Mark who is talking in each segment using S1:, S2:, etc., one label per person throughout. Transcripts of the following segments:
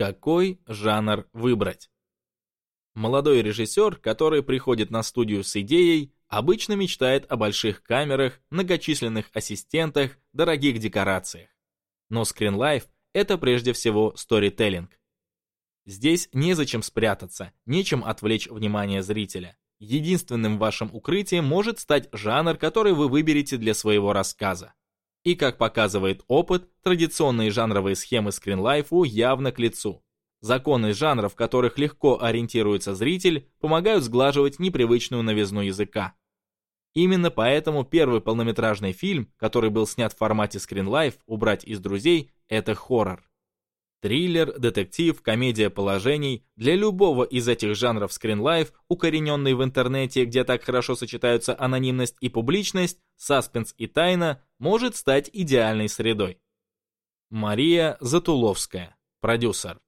S1: Какой жанр выбрать? Молодой режиссер, который приходит на студию с идеей, обычно мечтает о больших камерах, многочисленных ассистентах, дорогих декорациях. Но скринлайф – это прежде всего сторителлинг. Здесь незачем спрятаться, нечем отвлечь внимание зрителя. Единственным вашим укрытием может стать жанр, который вы выберете для своего рассказа. И как показывает опыт, традиционные жанровые схемы скринлайфу явно к лицу. Законы жанра, в которых легко ориентируется зритель, помогают сглаживать непривычную новизну языка. Именно поэтому первый полнометражный фильм, который был снят в формате скринлайф «Убрать из друзей», это хоррор. Триллер, детектив, комедия положений – для любого из этих жанров скринлайф, укорененный в интернете, где так хорошо сочетаются анонимность и публичность, саспенс и тайна, может стать идеальной средой. Мария Затуловская, продюсер.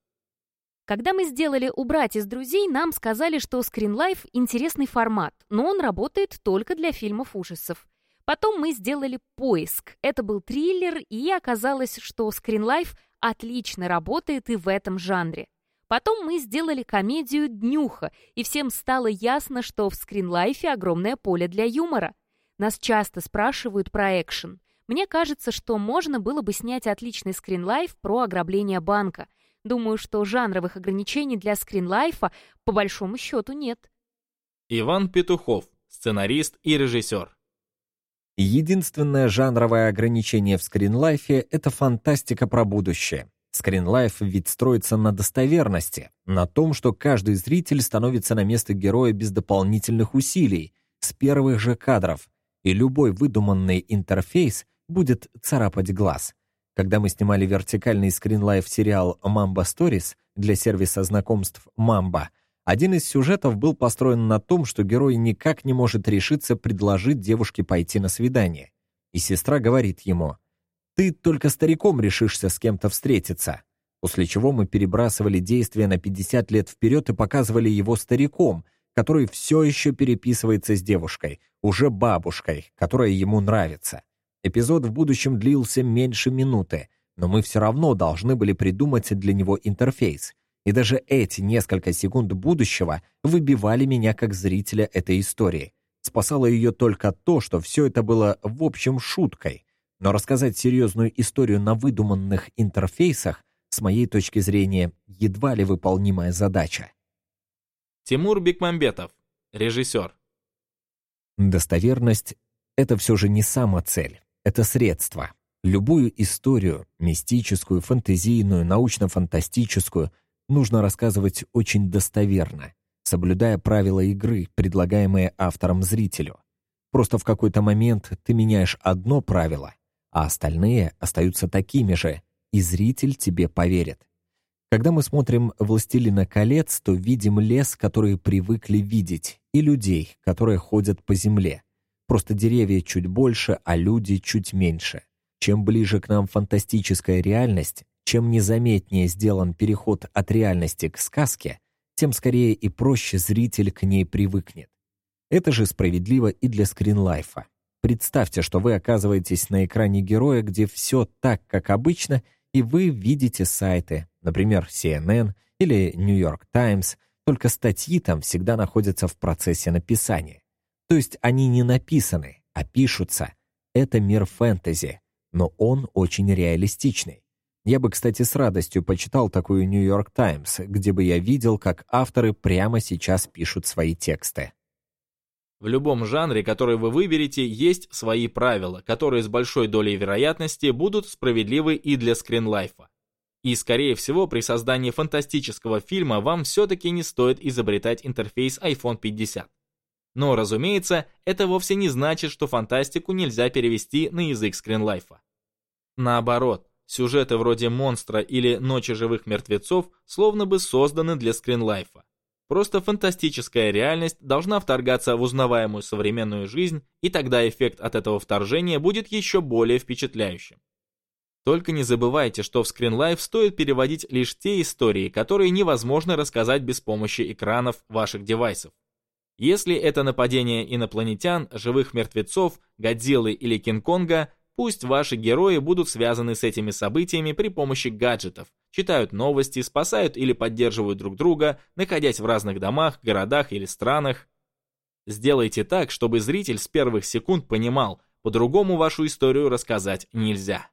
S2: Когда мы сделали «Убрать из друзей», нам сказали, что скринлайф – интересный формат, но он работает только для фильмов ужасов. Потом мы сделали «Поиск». Это был триллер, и оказалось, что скринлайф отлично работает и в этом жанре. Потом мы сделали комедию «Днюха», и всем стало ясно, что в скринлайфе огромное поле для юмора. Нас часто спрашивают про экшен. Мне кажется, что можно было бы снять отличный скринлайф про ограбление банка. Думаю, что жанровых ограничений для скринлайфа по большому счету нет.
S1: Иван Петухов, сценарист и режиссер.
S3: Единственное жанровое ограничение в скринлайфе — это фантастика про будущее. Скринлайф ведь строится на достоверности, на том, что каждый зритель становится на место героя без дополнительных усилий, с первых же кадров, и любой выдуманный интерфейс будет царапать глаз. Когда мы снимали вертикальный скринлайф сериал «Mamba Stories» для сервиса знакомств «Mamba», один из сюжетов был построен на том, что герой никак не может решиться предложить девушке пойти на свидание. И сестра говорит ему, «Ты только стариком решишься с кем-то встретиться». После чего мы перебрасывали действие на 50 лет вперед и показывали его стариком, который все еще переписывается с девушкой, уже бабушкой, которая ему нравится. Эпизод в будущем длился меньше минуты, но мы все равно должны были придумать для него интерфейс — и даже эти несколько секунд будущего выбивали меня как зрителя этой истории. Спасало ее только то, что все это было в общем шуткой. Но рассказать серьезную историю на выдуманных интерфейсах, с моей точки зрения, едва ли выполнимая задача.
S1: Тимур Бекмамбетов, режиссер.
S3: Достоверность — это все же не сама цель, это средство. Любую историю, мистическую, фантазийную, научно-фантастическую, нужно рассказывать очень достоверно, соблюдая правила игры, предлагаемые автором зрителю. Просто в какой-то момент ты меняешь одно правило, а остальные остаются такими же, и зритель тебе поверит. Когда мы смотрим «Властелина колец», то видим лес, который привыкли видеть, и людей, которые ходят по земле. Просто деревья чуть больше, а люди чуть меньше. Чем ближе к нам фантастическая реальность, чем незаметнее сделан переход от реальности к сказке, тем скорее и проще зритель к ней привыкнет. Это же справедливо и для скринлайфа. Представьте, что вы оказываетесь на экране героя, где все так, как обычно, и вы видите сайты, например, CNN или New York Times, только статьи там всегда находятся в процессе написания. То есть они не написаны, а пишутся. Это мир фэнтези, но он очень реалистичный. Я бы, кстати, с радостью почитал такую «Нью-Йорк Таймс», где бы я видел, как авторы прямо сейчас пишут свои тексты.
S1: В любом жанре, который вы выберете, есть свои правила, которые с большой долей вероятности будут справедливы и для скринлайфа. И, скорее всего, при создании фантастического фильма вам все-таки не стоит изобретать интерфейс iPhone 50. Но, разумеется, это вовсе не значит, что фантастику нельзя перевести на язык скринлайфа. Наоборот, Сюжеты вроде «Монстра» или «Ночи живых мертвецов» словно бы созданы для скринлайфа. Просто фантастическая реальность должна вторгаться в узнаваемую современную жизнь, и тогда эффект от этого вторжения будет еще более впечатляющим. Только не забывайте, что в скринлайф стоит переводить лишь те истории, которые невозможно рассказать без помощи экранов ваших девайсов. Если это нападение инопланетян, живых мертвецов, Годзиллы или Кинг-Конга, пусть ваши герои будут связаны с этими событиями при помощи гаджетов, читают новости, спасают или поддерживают друг друга, находясь в разных домах, городах или странах. Сделайте так, чтобы зритель с первых секунд понимал, по-другому вашу историю рассказать нельзя.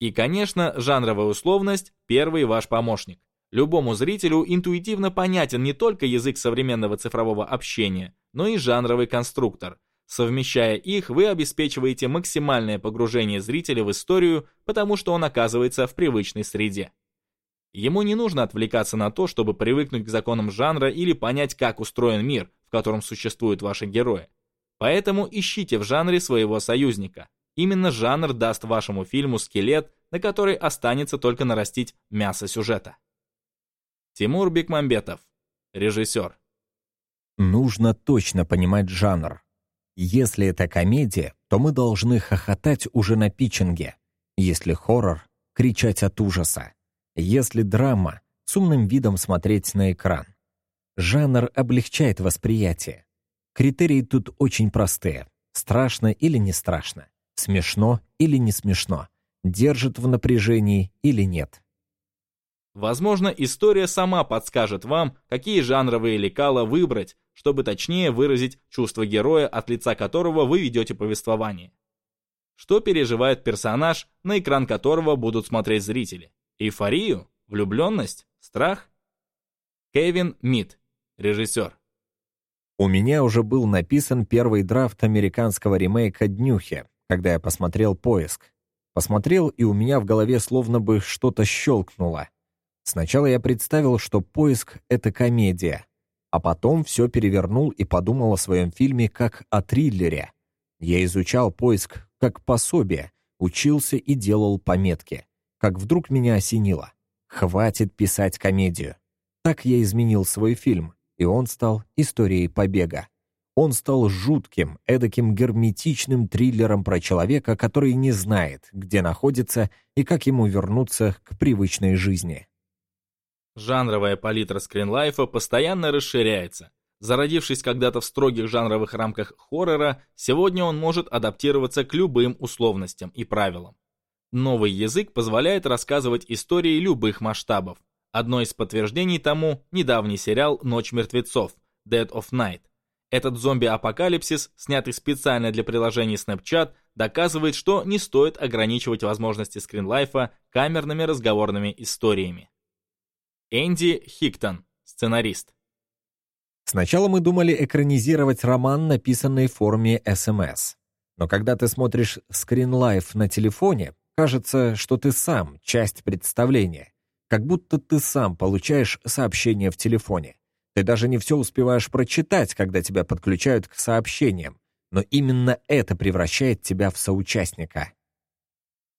S1: И, конечно, жанровая условность – первый ваш помощник. Любому зрителю интуитивно понятен не только язык современного цифрового общения, но и жанровый конструктор. Совмещая их, вы обеспечиваете максимальное погружение зрителя в историю, потому что он оказывается в привычной среде. Ему не нужно отвлекаться на то, чтобы привыкнуть к законам жанра или понять, как устроен мир, в котором существуют ваши герои. Поэтому ищите в жанре своего союзника. Именно жанр даст вашему фильму скелет, на который останется только нарастить мясо сюжета. Тимур Бекмамбетов, режиссер.
S3: Нужно точно понимать жанр. Если это комедия, то мы должны хохотать уже на питчинге. Если хоррор — кричать от ужаса. Если драма — с умным видом смотреть на экран. Жанр облегчает восприятие. Критерии тут очень простые. Страшно или не страшно. Смешно или не смешно? Держит в напряжении или нет?
S1: Возможно, история сама подскажет вам, какие жанровые лекала выбрать, чтобы точнее выразить чувство героя, от лица которого вы ведете повествование. Что переживает персонаж, на экран которого будут смотреть зрители? Эйфорию? Влюбленность? Страх? Кевин Мид, режиссер.
S3: У меня уже был написан первый драфт американского ремейка «Днюхи», когда я посмотрел «Поиск». Посмотрел, и у меня в голове словно бы что-то щелкнуло. Сначала я представил, что «Поиск» — это комедия, а потом все перевернул и подумал о своем фильме как о триллере. Я изучал «Поиск» как пособие, учился и делал пометки. Как вдруг меня осенило. Хватит писать комедию. Так я изменил свой фильм, и он стал историей побега. Он стал жутким, эдаким герметичным триллером про человека, который не знает, где находится и как ему вернуться к привычной жизни.
S1: Жанровая палитра скринлайфа постоянно расширяется. Зародившись когда-то в строгих жанровых рамках хоррора, сегодня он может адаптироваться к любым условностям и правилам. Новый язык позволяет рассказывать истории любых масштабов. Одно из подтверждений тому – недавний сериал «Ночь мертвецов» – Dead of Night, этот зомби-апокалипсис, снятый специально для приложения Snapchat, доказывает, что не стоит ограничивать возможности скринлайфа камерными разговорными историями. Энди Хиктон, сценарист.
S3: Сначала мы думали экранизировать роман, написанный в форме SMS. Но когда ты смотришь скринлайф на телефоне, кажется, что ты сам часть представления. Как будто ты сам получаешь сообщение в телефоне. Ты даже не все успеваешь прочитать, когда тебя подключают к сообщениям, но именно это превращает тебя в соучастника.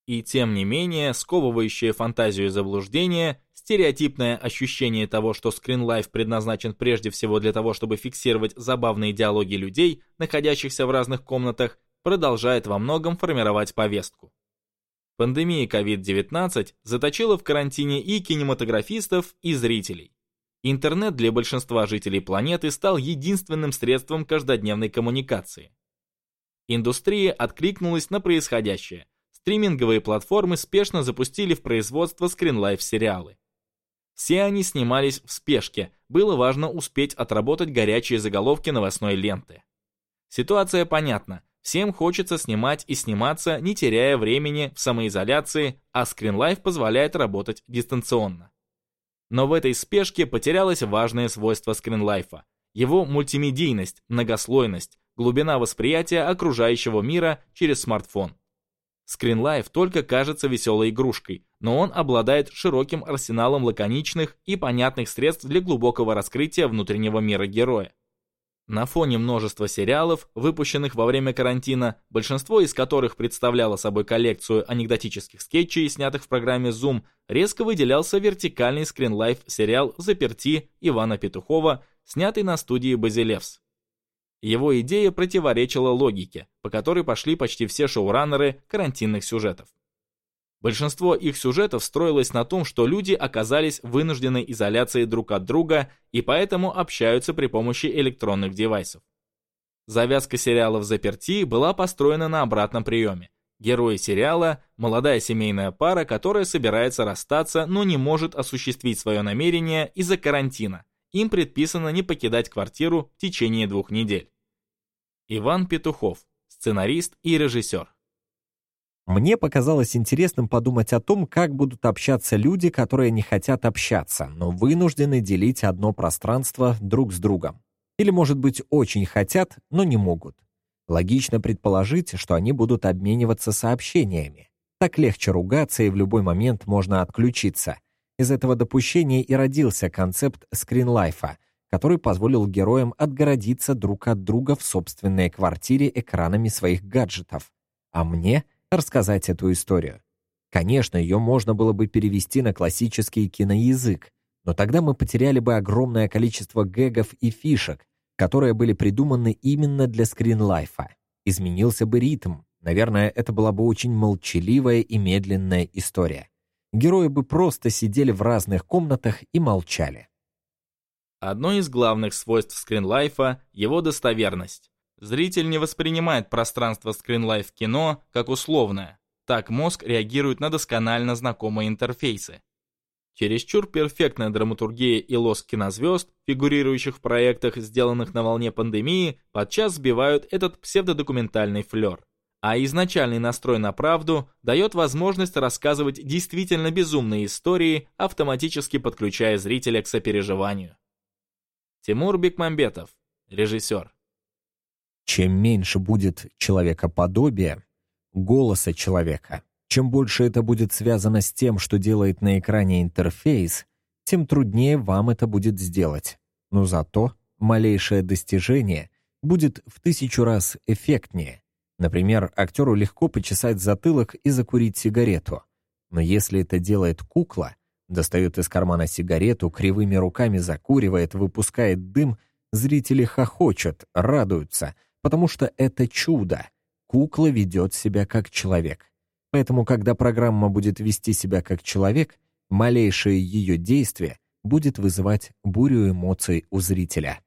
S1: И тем не менее, сковывающее фантазию заблуждение, стереотипное ощущение того, что скринлайф предназначен прежде всего для того, чтобы фиксировать забавные диалоги людей, находящихся в разных комнатах, продолжает во многом формировать повестку. Пандемия COVID-19 заточила в карантине и кинематографистов, и зрителей. Интернет для большинства жителей планеты стал единственным средством каждодневной коммуникации. Индустрия откликнулась на происходящее. Стриминговые платформы спешно запустили в производство скринлайф сериалы. Все они снимались в спешке, было важно успеть отработать горячие заголовки новостной ленты. Ситуация понятна, всем хочется снимать и сниматься, не теряя времени в самоизоляции, а скринлайф позволяет работать дистанционно. Но в этой спешке потерялось важное свойство скринлайфа. Его мультимедийность, многослойность, глубина восприятия окружающего мира через смартфон. Скринлайф только кажется веселой игрушкой, но он обладает широким арсеналом лаконичных и понятных средств для глубокого раскрытия внутреннего мира героя. На фоне множества сериалов, выпущенных во время карантина, большинство из которых представляло собой коллекцию анекдотических скетчей, снятых в программе Zoom, резко выделялся вертикальный скринлайф сериал «Заперти» Ивана Петухова, снятый на студии «Базилевс». Его идея противоречила логике, по которой пошли почти все шоураннеры карантинных сюжетов. Большинство их сюжетов строилось на том, что люди оказались в вынужденной изоляции друг от друга и поэтому общаются при помощи электронных девайсов. Завязка сериала в заперти была построена на обратном приеме. Герои сериала – молодая семейная пара, которая собирается расстаться, но не может осуществить свое намерение из-за карантина. Им предписано не покидать квартиру в течение двух недель. Иван Петухов, сценарист и режиссер.
S3: Мне показалось интересным подумать о том, как будут общаться люди, которые не хотят общаться, но вынуждены делить одно пространство друг с другом. Или, может быть, очень хотят, но не могут. Логично предположить, что они будут обмениваться сообщениями. Так легче ругаться, и в любой момент можно отключиться. Из этого допущения и родился концепт скринлайфа, который позволил героям отгородиться друг от друга в собственной квартире экранами своих гаджетов. А мне рассказать эту историю. Конечно, ее можно было бы перевести на классический киноязык, но тогда мы потеряли бы огромное количество гэгов и фишек, которые были придуманы именно для скринлайфа. Изменился бы ритм. Наверное, это была бы очень молчаливая и медленная история. Герои бы просто сидели в разных комнатах и молчали.
S1: Одно из главных свойств скринлайфа – его достоверность. Зритель не воспринимает пространство скринлайф кино как условное. Так мозг реагирует на досконально знакомые интерфейсы. Чересчур перфектная драматургия и лоск кинозвезд, фигурирующих в проектах, сделанных на волне пандемии, подчас сбивают этот псевдодокументальный флер. А изначальный настрой на правду дает возможность рассказывать действительно безумные истории, автоматически подключая зрителя к сопереживанию. Тимур Бекмамбетов, режиссер.
S3: Чем меньше будет человекоподобия, голоса человека, чем больше это будет связано с тем, что делает на экране интерфейс, тем труднее вам это будет сделать. Но зато малейшее достижение будет в тысячу раз эффектнее. Например, актеру легко почесать затылок и закурить сигарету. Но если это делает кукла, достает из кармана сигарету, кривыми руками закуривает, выпускает дым, зрители хохочут, радуются, потому что это чудо. Кукла ведет себя как человек. Поэтому, когда программа будет вести себя как человек, малейшее ее действие будет вызывать бурю эмоций у зрителя.